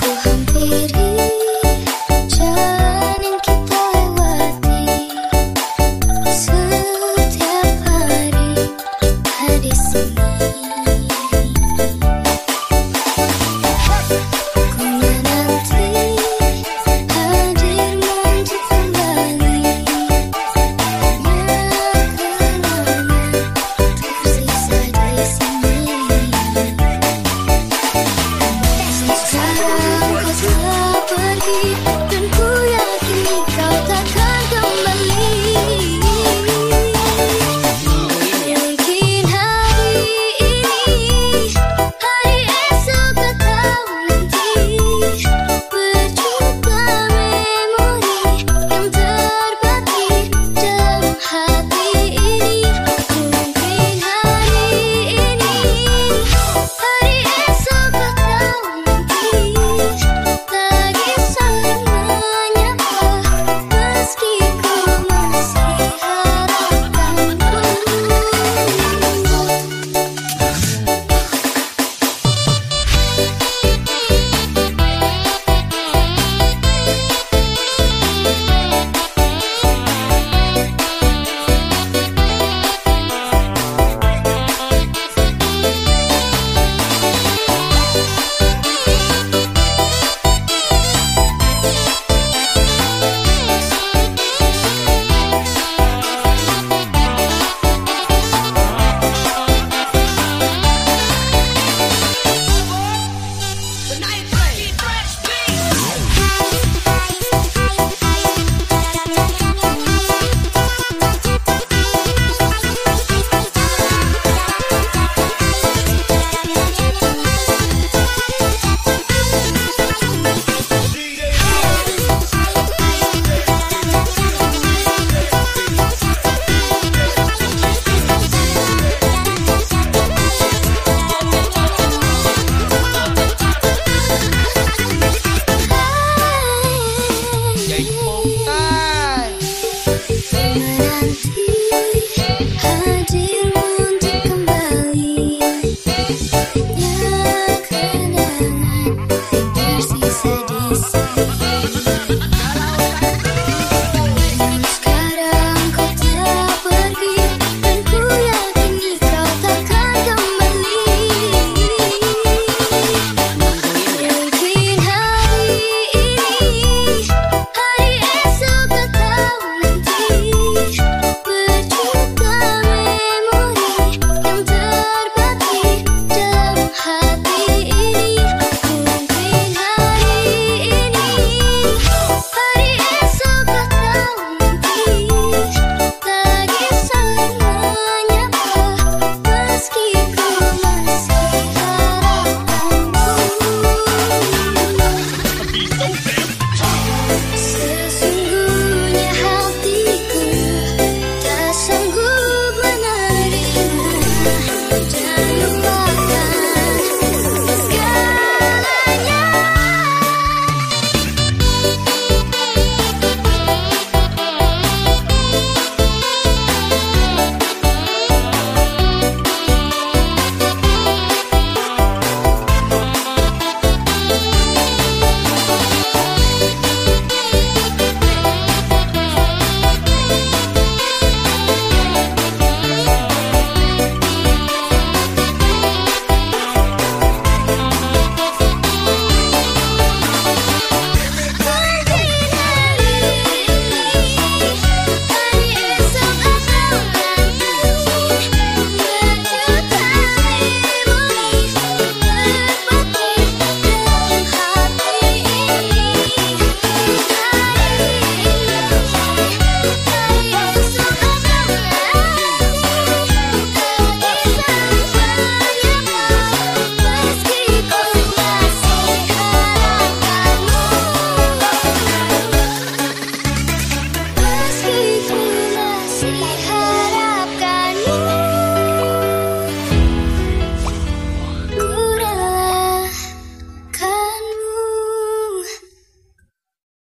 Ku hampiri jalan